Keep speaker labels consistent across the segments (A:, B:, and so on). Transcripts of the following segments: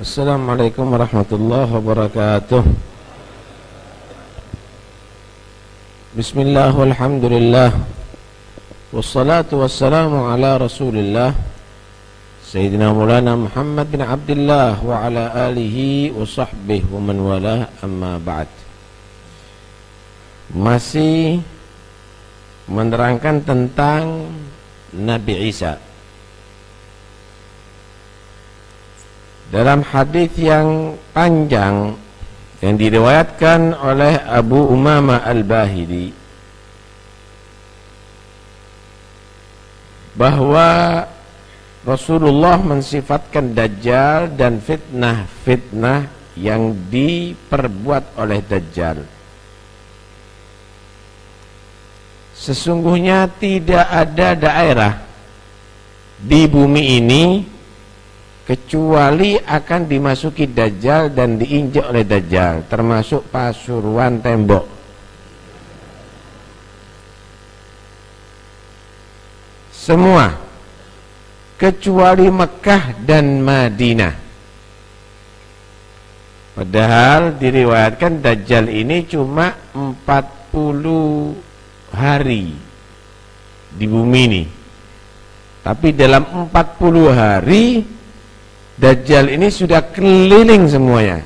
A: Assalamualaikum warahmatullahi wabarakatuh. Bismillah walhamdulillah. Wassalatu wassalamu ala rasulillah. Sayyidina Maulana Muhammad bin Abdullah Wa ala alihi wa sahbihi wa man wala amma ba'd. Masih menerangkan tentang Nabi Isa Dalam hadis yang panjang yang diriwayatkan oleh Abu Umama Al-Bahili bahwa Rasulullah mensifatkan dajjal dan fitnah-fitnah yang diperbuat oleh dajjal. Sesungguhnya tidak ada daerah di bumi ini kecuali akan dimasuki dajjal dan diinjak oleh dajjal termasuk pasuruan tembok. Semua kecuali Mekah dan Madinah. Padahal diriwayatkan dajjal ini cuma 40 hari di bumi ini. Tapi dalam 40 hari Dajjal ini sudah keliling semuanya.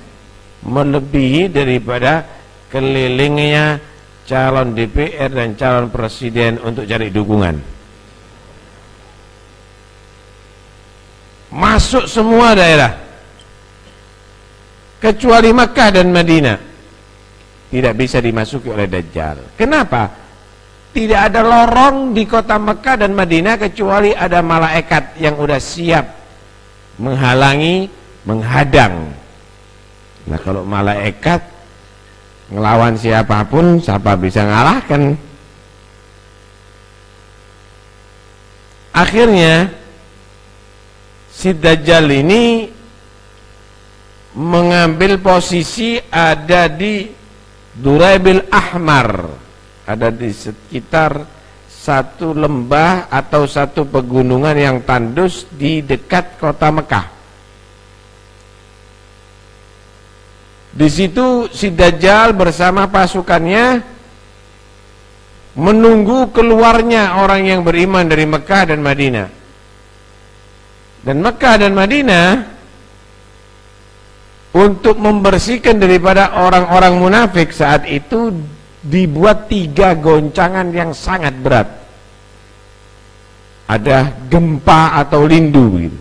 A: Melebihi daripada kelilingnya calon DPR dan calon presiden untuk cari dukungan. Masuk semua daerah. Kecuali Mekah dan Madinah. Tidak bisa dimasuki oleh Dajjal. Kenapa? Tidak ada lorong di kota Mekah dan Madinah Kecuali ada malaikat yang sudah siap menghalangi, menghadang. Nah kalau malaikat ngelawan siapa pun, siapa bisa ngalahkan? Akhirnya si Dajjal ini mengambil posisi ada di Duraibil Ahmar, ada di sekitar satu lembah atau satu pegunungan yang tandus di dekat kota Mekah. Di situ si Dajjal bersama pasukannya menunggu keluarnya orang yang beriman dari Mekah dan Madinah. Dan Mekah dan Madinah untuk membersihkan daripada orang-orang munafik saat itu dibuat tiga goncangan yang sangat berat. Ada gempa atau lindu gitu.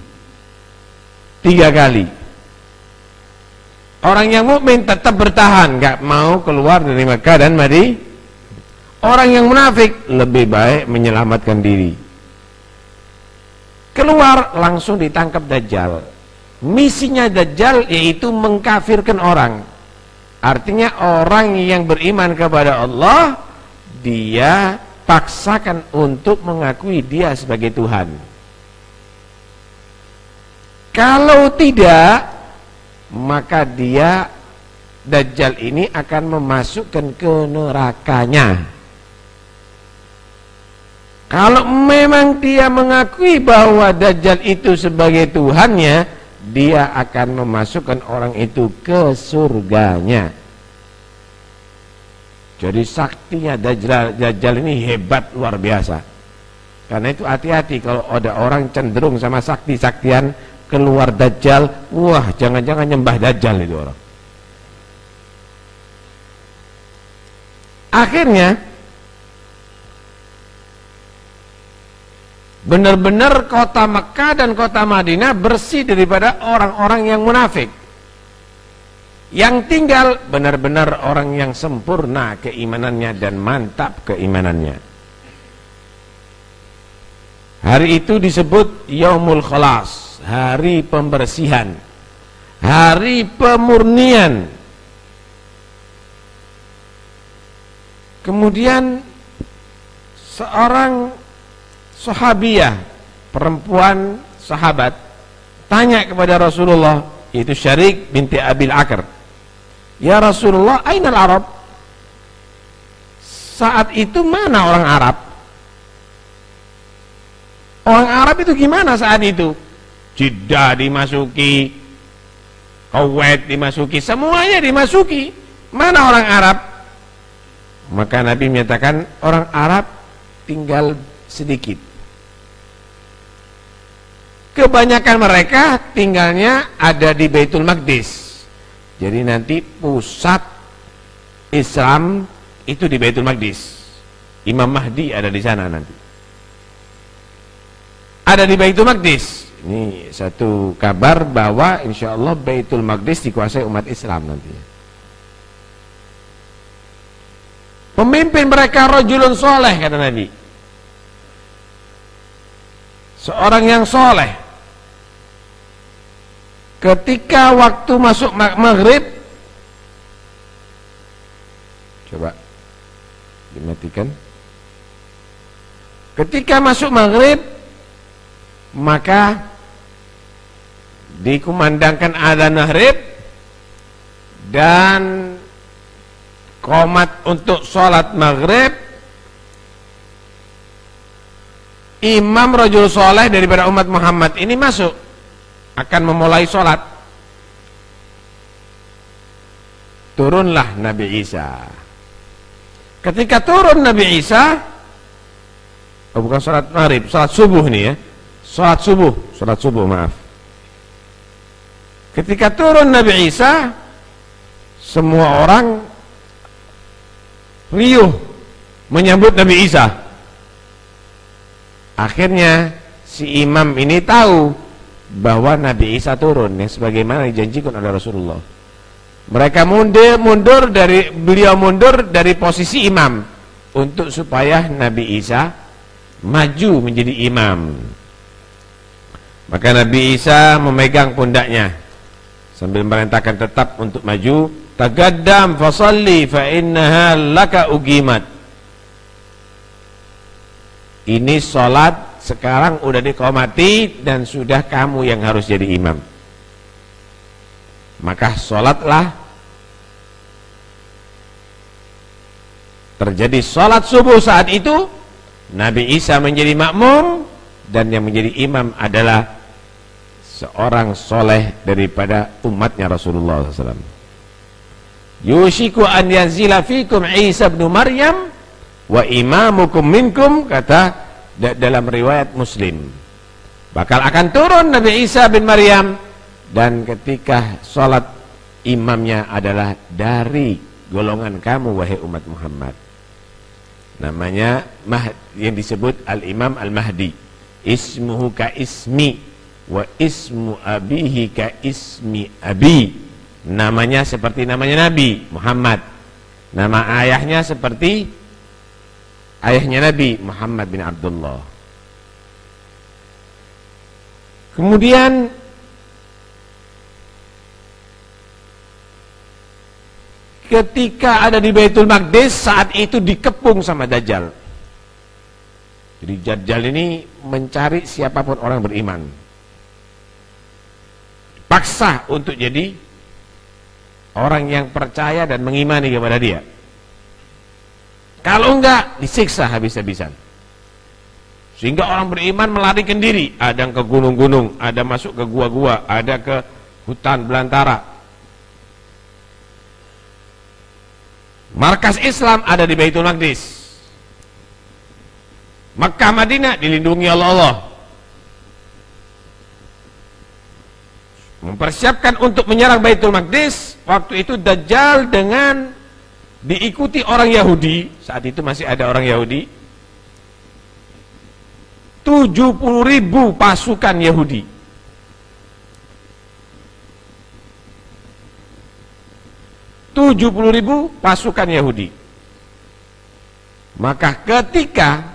A: tiga kali. Orang yang mukmin tetap bertahan nggak mau keluar dari Mekah dan Madi orang yang munafik lebih baik menyelamatkan diri. Keluar langsung ditangkap Dajjal. Misinya Dajjal yaitu mengkafirkan orang Artinya orang yang beriman kepada Allah Dia paksakan untuk mengakui dia sebagai Tuhan. Kalau tidak Maka dia Dajjal ini akan memasukkan ke nerakanya. Kalau memang dia mengakui bahwa Dajjal itu sebagai Tuhannya dia akan memasukkan orang itu ke surganya. Jadi saktinya Dajjal, Dajjal ini hebat luar biasa. Karena itu hati-hati kalau ada orang cenderung sama sakti-saktian keluar Dajjal wah jangan-jangan nyembah Dajjal itu orang. Akhirnya benar-benar kota Mekah dan kota Madinah bersih daripada orang-orang yang munafik. Yang tinggal benar-benar orang yang sempurna keimanannya dan mantap keimanannya. Hari itu disebut Yaumul Khalas hari pembersihan hari pemurnian. Kemudian seorang sahabiyah perempuan sahabat tanya kepada Rasulullah itu Syarik binti Abil Akar Ya Rasulullah ainal Arab saat itu mana orang Arab orang Arab itu gimana saat itu Jeddah dimasuki Kuwait dimasuki, semuanya dimasuki. Mana orang Arab? Maka Nabi menyatakan orang Arab tinggal sedikit. Kebanyakan mereka tinggalnya ada di Baitul Maqdis. Jadi nanti pusat Islam itu di Baitul Maqdis. Imam Mahdi ada di sana nanti. Ada di Baitul Maqdis. Ini satu kabar bahwa insya Allah Baitul Maqdis dikuasai umat Islam nanti. Pemimpin mereka rojulun soleh kata Nabi. Seorang yang soleh. Ketika waktu masuk maghrib, coba dimatikan. Ketika masuk maghrib, maka dikumandangkan adzan maghrib dan komat untuk sholat maghrib imam rajul soleh daripada umat Muhammad ini masuk akan memulai sholat. Turunlah Nabi Isa. Ketika turun Nabi Isa oh bukan sholat maghrib sholat subuh nih ya. Sholat subuh sholat subuh maaf. Ketika turun Nabi Isa, semua orang riuh menyambut Nabi Isa. Akhirnya si imam ini tahu bahwa Nabi Isa turun yang sebagaimana dijanjikan oleh Rasulullah. Mereka mundur, mundur dari beliau mundur dari posisi imam untuk supaya Nabi Isa maju menjadi imam. Maka Nabi Isa memegang pundaknya sambil merintahkan tetap untuk maju tagaddam fasalli fa innaha laka ugimat ini sholat sekarang udah dikomati dan sudah kamu yang harus jadi imam. Maka sholatlah. Terjadi sholat subuh saat itu Nabi Isa menjadi makmum dan yang menjadi imam adalah seorang soleh daripada umatnya Rasulullah SAW yushiku an yanzila fikum Isa bin Maryam wa imamukum minkum kata dalam riwayat muslim. Bakal akan turun Nabi Isa bin Maryam. Dan ketika sholat imamnya adalah dari golongan kamu wahai umat Muhammad. Namanya yang disebut al-imam al-mahdi. Ismuhu ka ismi wa ismu abihi ka ismi abi. Namanya seperti namanya Nabi Muhammad. Nama ayahnya seperti ayahnya Nabi Muhammad bin Abdullah. Kemudian ketika ada di Baitul Maqdis saat itu dikepung sama Dajjal. Jadi Dajjal ini mencari siapa pun orang beriman. Paksa untuk jadi orang yang percaya dan mengimani kepada dia kalau enggak disiksa habis-habisan. Sehingga orang beriman melarikan diri. Ada ke gunung-gunung ada masuk ke gua-gua ada ke hutan belantara. Markas Islam ada di Baitul Maqdis. Makkah Madinah dilindungi oleh Allah. Mempersiapkan untuk menyerang Baitul Maqdis. Waktu itu Dajjal dengan diikuti orang Yahudi saat itu masih ada orang Yahudi 70 ribu pasukan Yahudi. tujuh puluh ribu pasukan Yahudi. Maka ketika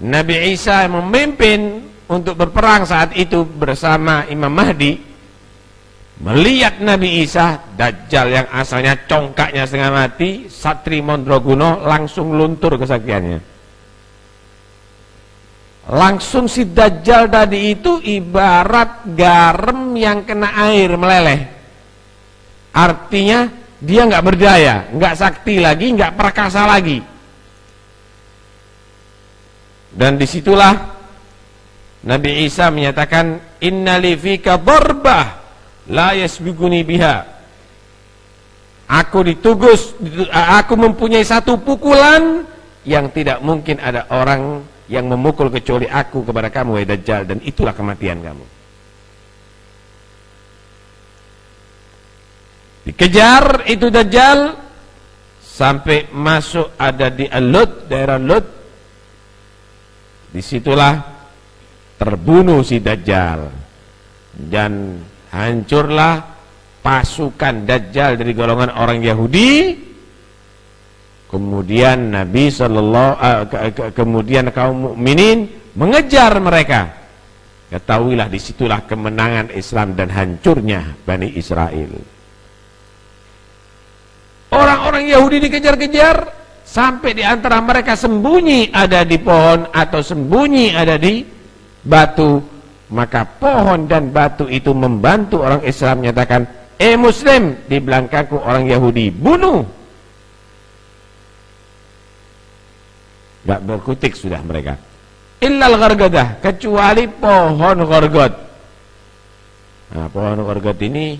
A: Nabi Isa memimpin untuk berperang saat itu bersama Imam Mahdi melihat Nabi Isa Dajjal yang asalnya congkaknya setengah mati Satri Mondroguno langsung luntur kesaktiannya langsung si Dajjal tadi itu ibarat garam yang kena air meleleh. Artinya dia nggak berdaya nggak sakti lagi nggak perkasa lagi. Dan di situlah Nabi Isa menyatakan innali fika darbah la yasbiquni biha. Aku ditugus aku mempunyai satu pukulan yang tidak mungkin ada orang yang memukul kecuali aku kepada kamu wahai dajjal dan itulah kematian kamu. Dikejar itu dajjal sampai masuk ada di Alut daerah Lut. Di situlah terbunuh si dajjal. Dan hancurlah pasukan dajjal dari golongan orang Yahudi Kemudian Nabi sallallahu uh, ke, ke, kemudian kaum mukminin mengejar mereka. Ketahuilah di situlah kemenangan Islam dan hancurnya Bani Israel. Orang-orang Yahudi dikejar-kejar sampai di antara mereka sembunyi ada di pohon atau sembunyi ada di batu. Maka pohon dan batu itu membantu orang Islam menyatakan, "Eh muslim, di belakangku orang Yahudi, bunuh." Gak berkutik sudah mereka. Illal ghargadah, kecuali pohon ghargad. Nah, pohon ghargad ini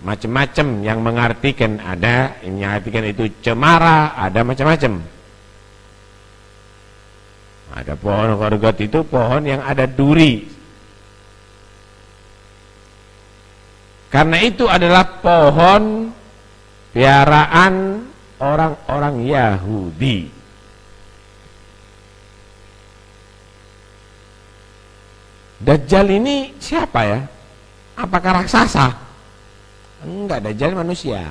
A: macam-macam yang mengartikan ada yang mengartikan itu cemara, ada macam-macam. Ada pohon ghargad itu pohon yang ada duri. Karena itu adalah pohon piaraan orang-orang Yahudi. Dajjal ini siapa ya? Apakah raksasa? Enggak, Dajjal manusia.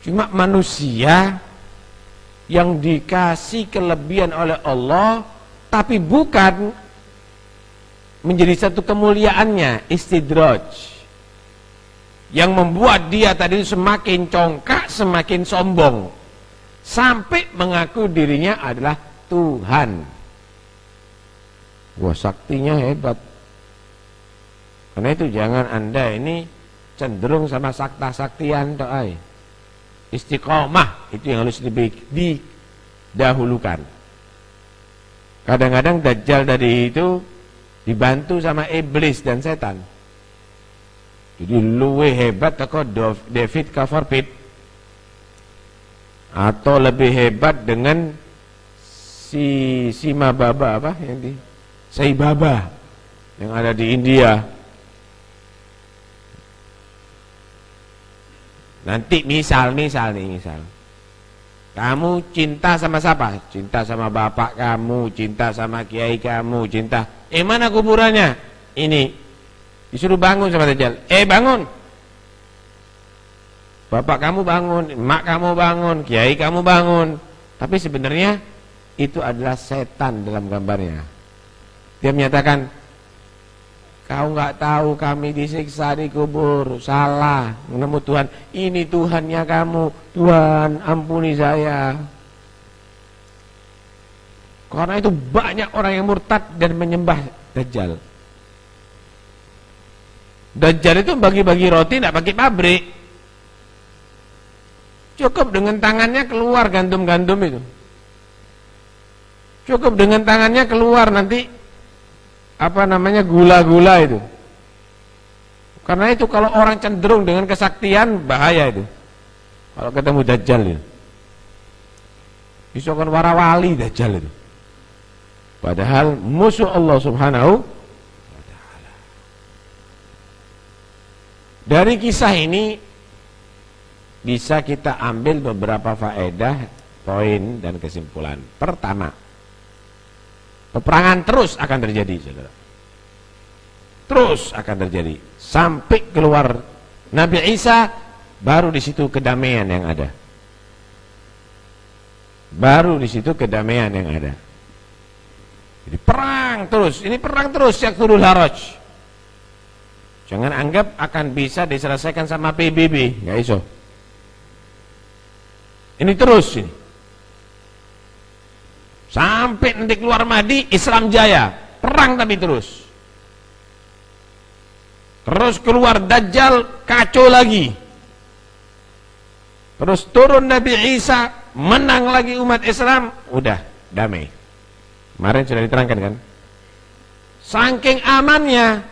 A: Cuma manusia yang dikasih kelebihan oleh Allah tapi bukan menjadi satu kemuliaannya istidraj yang membuat dia tadi semakin congkak semakin sombong sampai mengaku dirinya adalah Tuhan Wah saktinya hebat Karena itu jangan anda ini cenderung sama sakta-saktian doai. Istiqomah itu yang harus lebih didahulukan. Kadang-kadang dajjal dari itu dibantu sama iblis dan setan. Jadi luwe hebat toko David Coverpit atau lebih hebat dengan si Sima Baba apa yang di Sai Baba yang ada di India. Nanti misal, misal nih, misal. Kamu cinta sama siapa? Cinta sama bapak kamu, cinta sama kiai kamu, cinta. Eh mana kuburannya? Ini. Disuruh bangun sama Dajjal. Eh bangun. Bapak kamu bangun, mak kamu bangun, kiai kamu bangun. Tapi sebenarnya itu adalah setan dalam gambarnya. Dia menyatakan, kau nggak tahu kami disiksa di kubur, salah, menemu Tuhan. Ini Tuhannya kamu, Tuhan ampuni saya. Karena itu banyak orang yang murtad dan menyembah Dajjal. Dajjal itu bagi-bagi roti tidak pakai pabrik. Cukup dengan tangannya keluar gandum-gandum itu. Cukup dengan tangannya keluar nanti apa namanya gula-gula itu. Karena itu kalau orang cenderung dengan kesaktian bahaya itu. Kalau ketemu dajjal itu. Bisa kan warawali dajjal itu. Padahal musuh Allah Subhanahu Dari kisah ini bisa kita ambil beberapa faedah, poin dan kesimpulan. Pertama, Peperangan terus akan terjadi, saudara. Terus akan terjadi sampai keluar Nabi Isa, baru di situ kedamaian yang ada. Baru di situ kedamaian yang ada. Jadi perang terus, ini perang terus turun haraj. Jangan anggap akan bisa diselesaikan sama PBB, nggak iso. Ini terus ini. Sampai nanti keluar Mahdi, Islam jaya. Perang tapi terus. Terus keluar Dajjal, kacau lagi. Terus turun Nabi Isa, menang lagi umat Islam, udah damai. Kemarin sudah diterangkan kan? Saking amannya,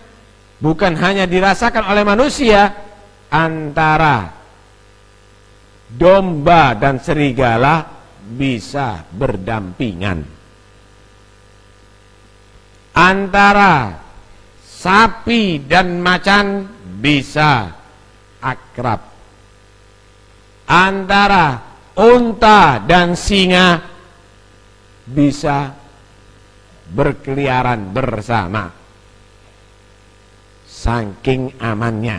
A: bukan hanya dirasakan oleh manusia antara domba dan serigala bisa berdampingan antara sapi dan macan bisa akrab antara unta dan singa bisa berkeliaran bersama. Saking amannya.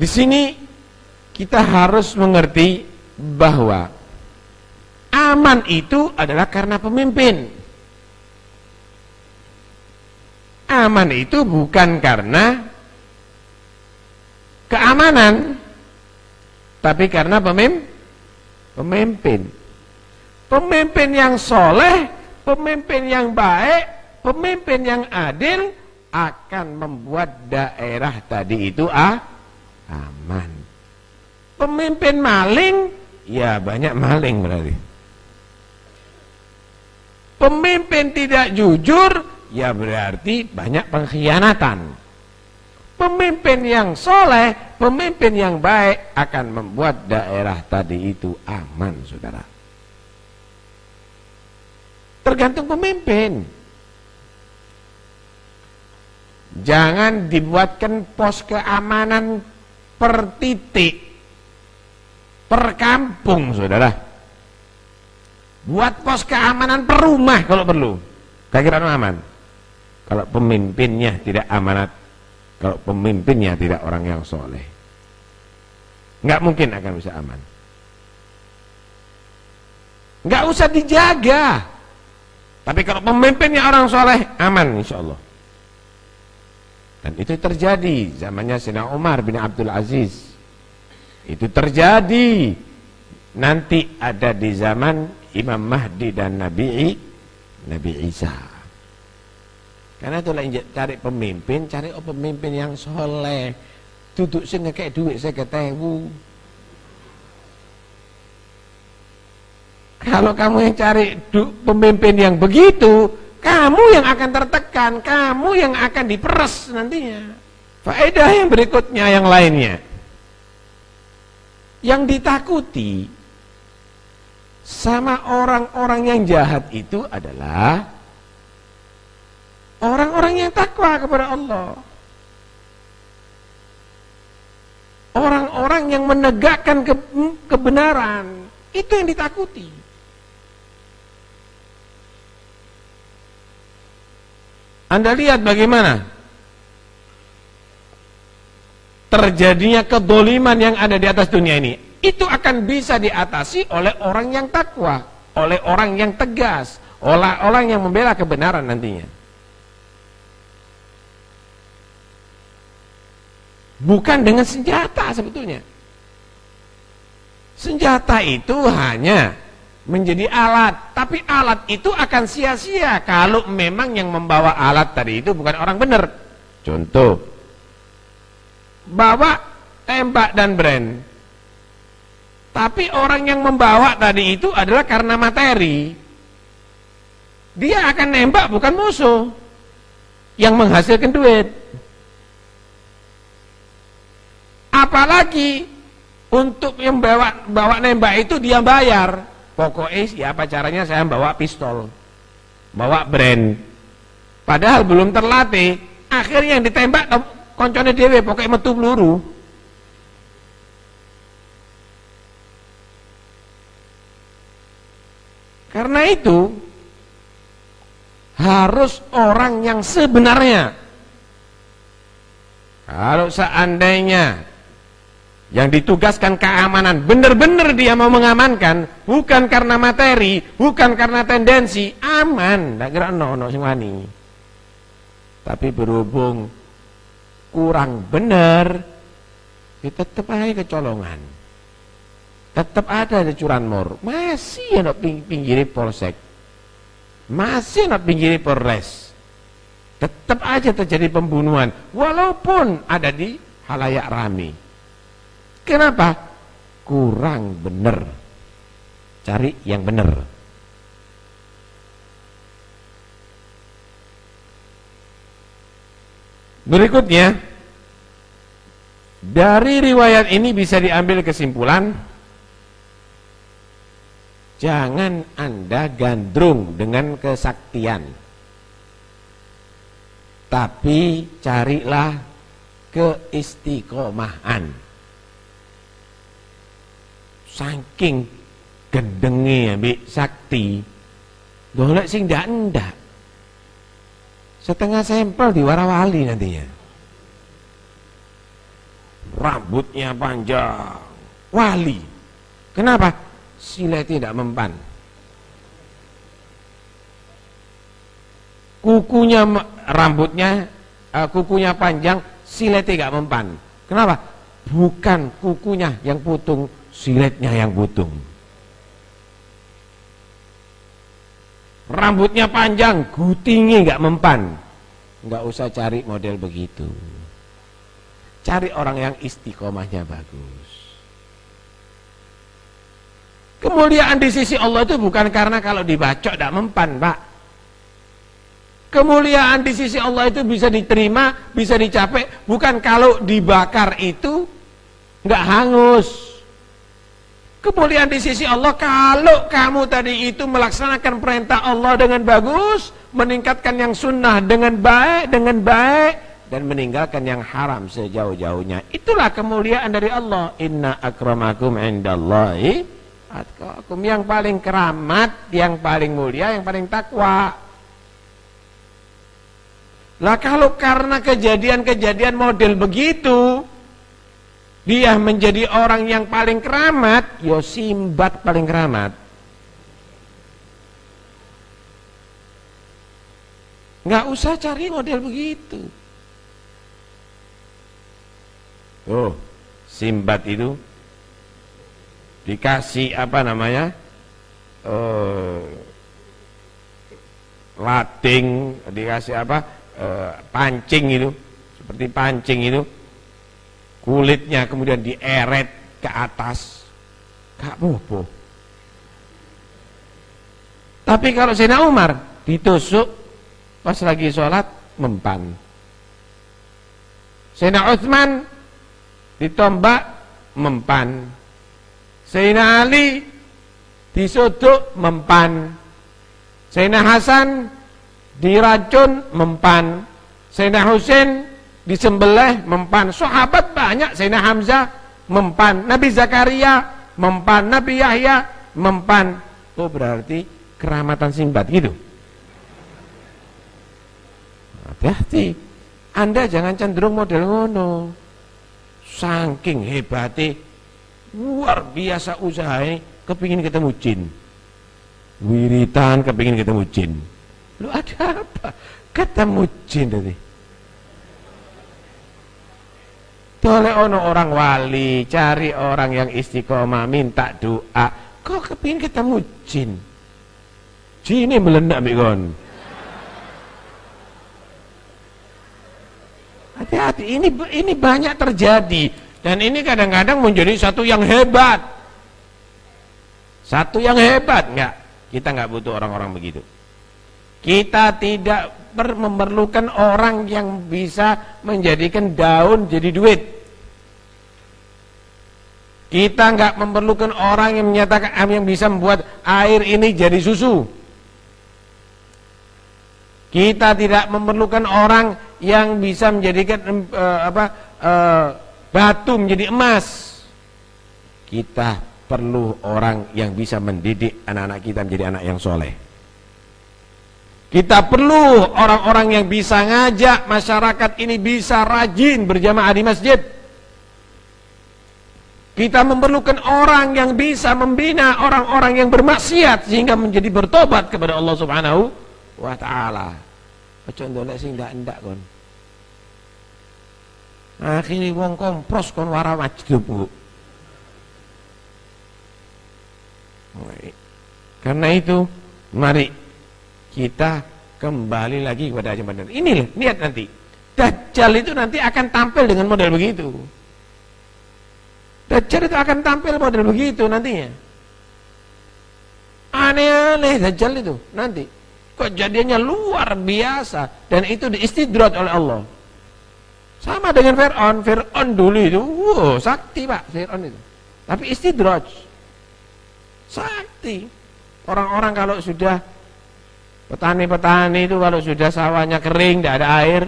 A: Di sini kita harus mengerti bahwa aman itu adalah karena pemimpin. Aman itu bukan karena keamanan tapi karena pemimpin pemimpin. Pemimpin yang soleh pemimpin yang baik pemimpin yang adil akan membuat daerah tadi itu ah, aman. Pemimpin maling ya banyak maling berarti. Pemimpin tidak jujur ya berarti banyak pengkhianatan Pemimpin yang soleh, pemimpin yang baik akan membuat daerah tadi itu aman, saudara. Tergantung pemimpin. Jangan dibuatkan pos keamanan per titik, per kampung, saudara. Buat pos keamanan per rumah kalau perlu. Kira-kira aman. Kalau pemimpinnya tidak amanat kalau pemimpinnya tidak orang yang soleh. Nggak mungkin akan bisa aman. Nggak usah dijaga. Tapi kalau pemimpinnya orang soleh, aman insya Allah. Dan itu terjadi zamannya Sina Umar bin Abdul Aziz. Itu terjadi nanti ada di zaman Imam Mahdi dan Nabi Nabi Isa. Karena itulah cari pemimpin, cari oh pemimpin yang soleh. Duduk sih ngekek duit saya ketewu. Kalau kamu yang cari pemimpin yang begitu, kamu yang akan tertekan, kamu yang akan diperes nantinya. Faedah yang berikutnya yang lainnya. Yang ditakuti sama orang-orang yang jahat itu adalah Orang-orang yang takwa kepada Allah. Orang-orang yang menegakkan ke, kebenaran. Itu yang ditakuti. Anda lihat bagaimana terjadinya kedoliman yang ada di atas dunia ini. Itu akan bisa diatasi oleh orang yang takwa, oleh orang yang tegas, oleh orang yang membela kebenaran nantinya. Bukan dengan senjata sebetulnya. Senjata itu hanya menjadi alat, tapi alat itu akan sia-sia kalau memang yang membawa alat tadi itu bukan orang benar. Contoh, bawa tembak dan brand, tapi orang yang membawa tadi itu adalah karena materi. Dia akan nembak bukan musuh yang menghasilkan duit. Apalagi untuk yang bawa bawa nembak itu dia bayar. Pokoknya ya apa caranya saya bawa pistol. Bawa brand. Padahal belum terlatih, akhirnya yang ditembak koncone dhewe pokoknya metu peluru. Karena itu harus orang yang sebenarnya. Kalau seandainya yang ditugaskan keamanan benar-benar dia mau mengamankan bukan karena materi bukan karena tendensi aman. Tidak kira no no tapi berhubung kurang benar ya tetap aja kecolongan. Tetap ada di curanmor masih ada ping pinggiri polsek. Masih ada pinggiri polres. Tetap aja terjadi pembunuhan walaupun ada di halayak rame Kenapa? Kurang benar. Cari yang benar. Berikutnya, dari riwayat ini bisa diambil kesimpulan, jangan Anda gandrung dengan kesaktian, tapi carilah keistiqomahan. Saking gendenge ambek sakti Dolek sing ndak ndak Setengah sampel di warawali nantinya Rambutnya panjang Wali Kenapa? sila tidak mempan. Kukunya rambutnya uh, kukunya panjang, silet tidak mempan. Kenapa? Bukan kukunya yang putung, siletnya yang putung. Rambutnya panjang, gutingi nggak mempan. Nggak usah cari model begitu. Cari orang yang istiqomahnya bagus. Kemuliaan di sisi Allah itu bukan karena kalau dibacok tidak mempan, Pak. Kemuliaan di sisi Allah itu bisa diterima, bisa dicapai, bukan kalau dibakar itu nggak hangus. Kemuliaan di sisi Allah kalau kamu tadi itu melaksanakan perintah Allah dengan bagus, meningkatkan yang sunnah dengan baik, dengan baik, dan meninggalkan yang haram sejauh-jauhnya. Itulah kemuliaan dari Allah. Inna akramakum indallahi atqakum yang paling keramat, yang paling mulia, yang paling takwa. Lah kalau karena kejadian-kejadian model begitu dia menjadi orang yang paling keramat, yo simbat paling keramat. Nggak usah cari model begitu. Oh, simbat itu dikasih apa namanya? Uh, lading dikasih apa? Uh, pancing itu. Seperti pancing itu kulitnya kemudian dieret ke atas gak bobo tapi kalau Sayyidina Umar ditusuk pas lagi sholat mempan Sayyidina Uthman ditombak mempan Sayyidina Ali disuduk mempan. Sayyidina Hasan diracun mempan. Sayyidina Husain disembelih mempan. Sahabat banyak Sayyidina Hamzah mempan. Nabi Zakaria mempan. Nabi Yahya mempan. Oh berarti keramatan simbat gitu. Hati-hati. Anda jangan cenderung model ngono. Saking hebatnya luar biasa usahanya kepingin ketemu jin wiritan kepingin ketemu jin lu ada apa ketemu jin tadi Toleh ono orang wali, cari orang yang istiqomah, minta doa. Kok kepingin ketemu jin? Jin ini meledak mikon. Hati-hati, ini ini banyak terjadi. Dan ini kadang-kadang menjadi satu yang hebat. Satu yang hebat, enggak. Kita enggak butuh orang-orang begitu. Kita tidak memerlukan orang yang bisa menjadikan daun jadi duit. Kita enggak memerlukan orang yang menyatakan yang bisa membuat air ini jadi susu. Kita tidak memerlukan orang yang bisa menjadikan uh, apa uh, batu menjadi emas. Kita perlu orang yang bisa mendidik anak-anak kita menjadi anak yang soleh. Kita perlu orang-orang yang bisa ngajak masyarakat ini bisa rajin berjamaah di masjid. Kita memerlukan orang yang bisa membina orang-orang yang bermaksiat sehingga menjadi bertobat kepada Allah Subhanahu wa taala. Contoh lek sing ndak-ndak kon akhirnya wong kompros kon wara wajdub karena itu mari kita kembali lagi kepada ajaran benar ini lihat nanti Dajjal itu nanti akan tampil dengan model begitu Dajjal itu akan tampil model begitu nantinya aneh-aneh Dajjal itu nanti kejadiannya luar biasa dan itu diistidrat oleh Allah Sama dengan Fir'aun. Fir'aun dulu itu, wow, sakti pak Fir'aun itu. Tapi istidraj. Sakti. Orang-orang kalau sudah petani-petani itu kalau sudah sawahnya kering, tidak ada air,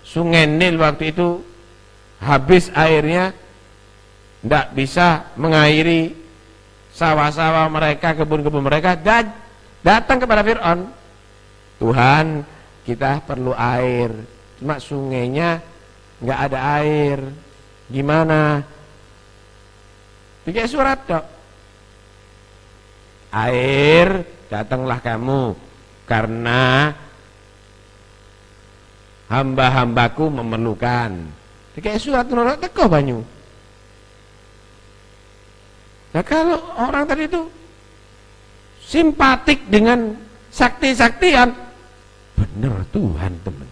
A: sungai Nil waktu itu habis airnya, tidak bisa mengairi sawah-sawah mereka, kebun-kebun mereka, dan datang kepada Fir'aun. Tuhan, kita perlu air. Cuma sungainya nggak ada air gimana bikin surat dok air datanglah kamu karena hamba-hambaku memerlukan bikin surat nolak teko banyu nah kalau orang tadi itu simpatik dengan sakti-saktian benar Tuhan teman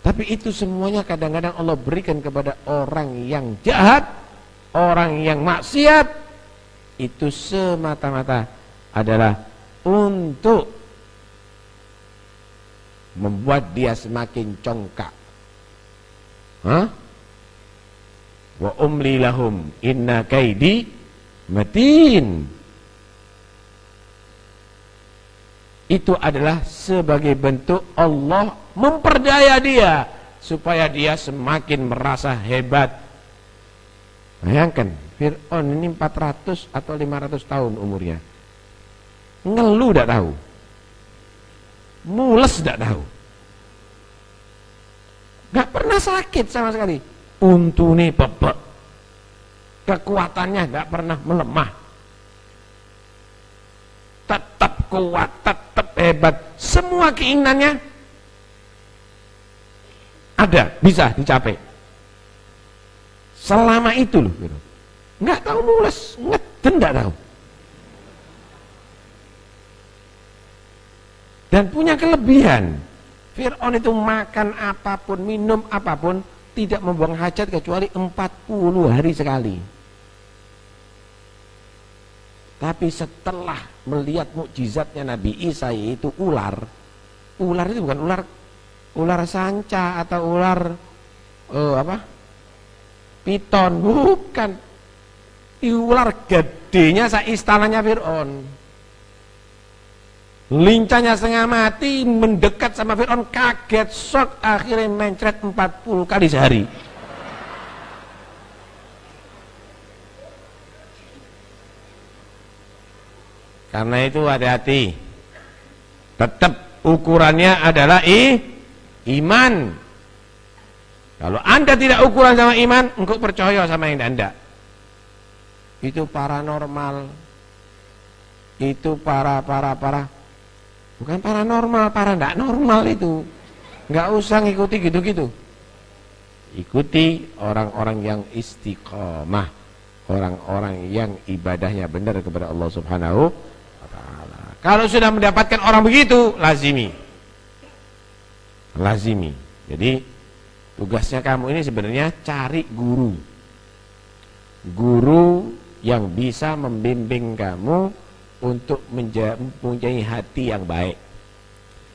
A: tapi itu semuanya kadang-kadang Allah berikan kepada orang yang jahat, orang yang maksiat. Itu semata-mata adalah untuk membuat dia semakin congkak. Hah? Wa umli lahum inna kaidi matin. Itu adalah sebagai bentuk Allah memperdaya dia supaya dia semakin merasa hebat. Bayangkan, Fir'aun ini 400 atau 500 tahun umurnya. Ngeluh tidak tahu. Mules tidak tahu. Gak pernah sakit sama sekali. Untune bebek. Kekuatannya gak pernah melemah. Tetap kuat, tetap hebat. Semua keinginannya ada, bisa dicapai. Selama itu loh, gitu. nggak tahu mules, ngeden nggak tahu. Dan punya kelebihan. Fir'aun itu makan apa pun, minum apa pun, tidak membuang hajat kecuali 40 hari sekali. Tapi setelah melihat mukjizatnya Nabi Isa yaitu ular, ular itu bukan ular ular sanca atau ular uh, apa piton bukan ular gedenya sa istananya Fir'aun lincahnya setengah mati mendekat sama Fir'aun kaget shock akhirnya mencret 40 kali sehari karena itu hati-hati tetap ukurannya adalah i Iman. Kalau anda tidak ukuran sama iman, engkau percaya sama yang anda. Itu paranormal. Itu para para para bukan paranormal, para tidak normal itu. Enggak usah ngikuti gitu-gitu. Ikuti orang-orang yang istiqomah, orang-orang yang ibadahnya benar kepada Allah Subhanahu wa taala. Kalau sudah mendapatkan orang begitu, lazimi lazimi. Jadi tugasnya kamu ini sebenarnya cari guru. Guru yang bisa membimbing kamu untuk mempunyai hati yang baik.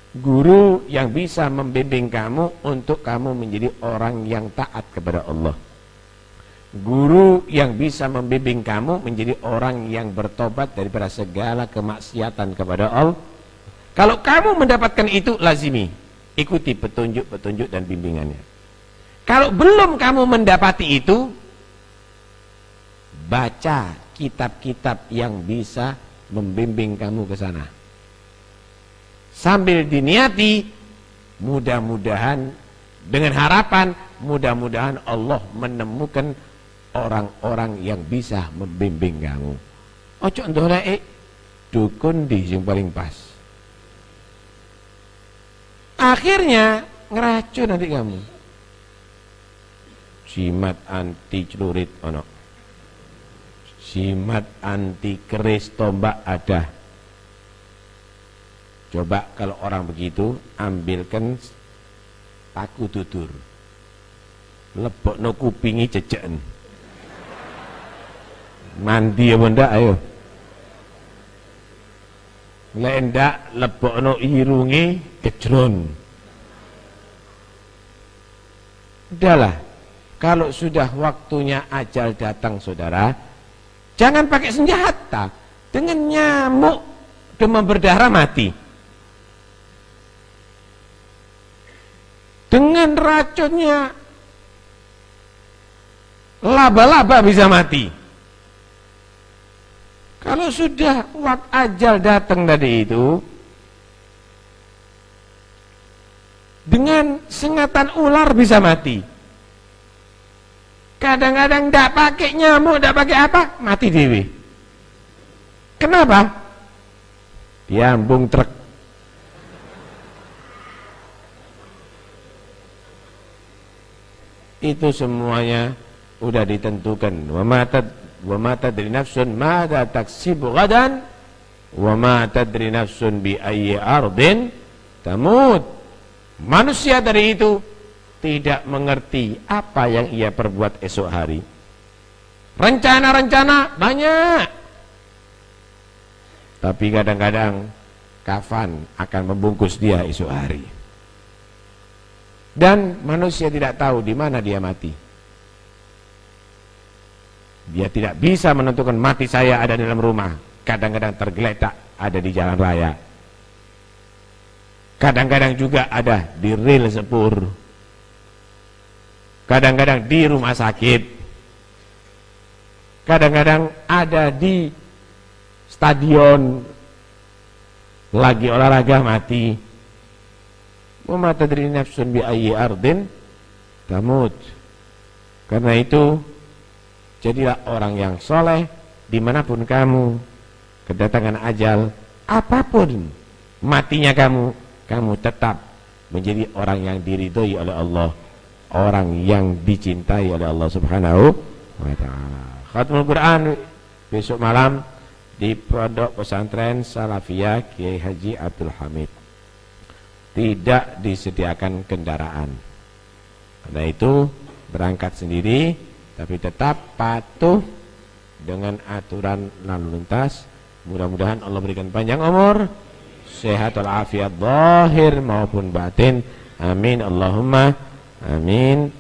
A: Guru yang bisa membimbing kamu untuk kamu menjadi orang yang taat kepada Allah. Guru yang bisa membimbing kamu menjadi orang yang bertobat daripada segala kemaksiatan kepada Allah. Kalau kamu mendapatkan itu lazimi ikuti petunjuk-petunjuk dan bimbingannya. Kalau belum kamu mendapati itu, baca kitab-kitab yang bisa membimbing kamu ke sana. Sambil diniati, mudah-mudahan dengan harapan, mudah-mudahan Allah menemukan orang-orang yang bisa membimbing kamu. Ojo ndolek dukun di yang paling pas. Akhirnya ngeracun nanti kamu. Jimat anti celurit ono. Jimat anti keris tombak ada. Coba kalau orang begitu ambilkan paku tutur. no kupingi cecen. Mandi ya benda ayo. Lendak lebokno irungi kejron. Udahlah, kalau sudah waktunya ajal datang saudara, jangan pakai senjata. Dengan nyamuk demam berdarah mati. Dengan racunnya laba-laba bisa mati. Kalau sudah waktu ajal datang tadi itu, dengan sengatan ular bisa mati. Kadang-kadang tidak pakai nyamuk, tidak pakai apa, mati dewi. Kenapa? Diambung truk. Itu semuanya sudah ditentukan. Wa mata wa mata dari nafsun mada taksibu gadan wa ma tadri nafsun bi ayyi ardin tamut. Manusia dari itu tidak mengerti apa yang ia perbuat esok hari. Rencana-rencana banyak. Tapi kadang-kadang kafan akan membungkus dia esok hari. Dan manusia tidak tahu di mana dia mati. Dia tidak bisa menentukan mati saya ada di dalam rumah. Kadang-kadang tergeletak ada di jalan raya. Kadang-kadang juga ada di rel sepur kadang-kadang di rumah sakit, kadang-kadang ada di stadion lagi olahraga mati. Tadri nafsun bi ayyi ardin tamut. Karena itu jadilah orang yang soleh di mana pun kamu kedatangan ajal apa pun matinya kamu kamu tetap menjadi orang yang diridhoi oleh Allah orang yang dicintai oleh Allah Subhanahu wa taala. Khatmul Quran besok malam di Pondok Pesantren Salafiyah Kiai Haji Abdul Hamid. Tidak disediakan kendaraan. Karena itu berangkat sendiri tapi tetap patuh dengan aturan lalu lintas. Mudah-mudahan Allah berikan panjang umur, sehat walafiat zahir maupun batin. Amin Allahumma
B: Amin.